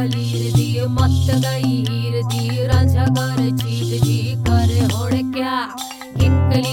दलीरदी मत गई ईरदी रझ कर चीज़ जी कर होड़ क्या किकली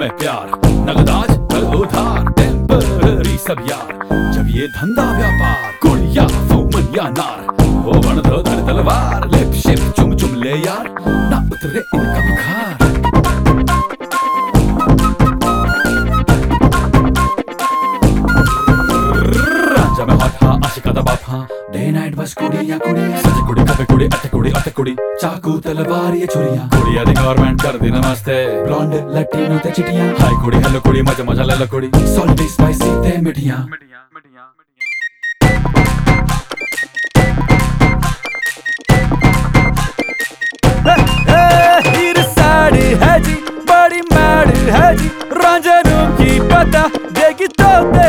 मैं प्यार। नगदाज कल उधार टेम्पररी सब यार। जब ये धंधा व्यापार कुड़िया फूमन या नार, हो बन दो तलवार। कुड़ी चाकू तलवार ये छुरियाँ कुड़िया दी गवर्नमेंट कर दी नमस्ते। ब्लॉन्ड लटीनो ते चिटियाँ हाय कुड़ी हेलो कुड़ी मज़ा मज़ा ले लो कुड़ी। सॉल्टी स्पाइसी ते मिठियाँ है जी बड़ी मैड है जी। रांझनू की पता देगी तो दे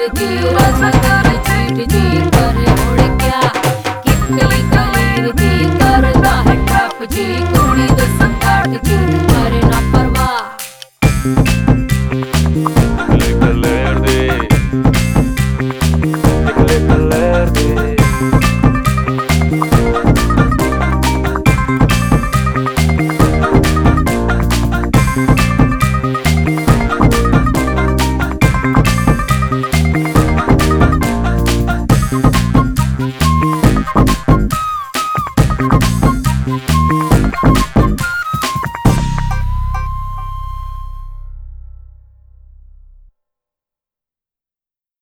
Теперь ты разве горы чуть